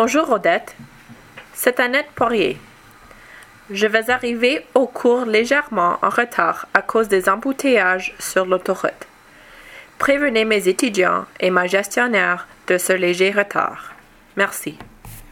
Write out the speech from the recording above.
Bonjour Odette. C'est Annette Poirier. Je vais arriver au cours légèrement en retard à cause des embouteillages sur l'autoroute. Prévenez mes étudiants et ma gestionnaire de ce léger retard. Merci.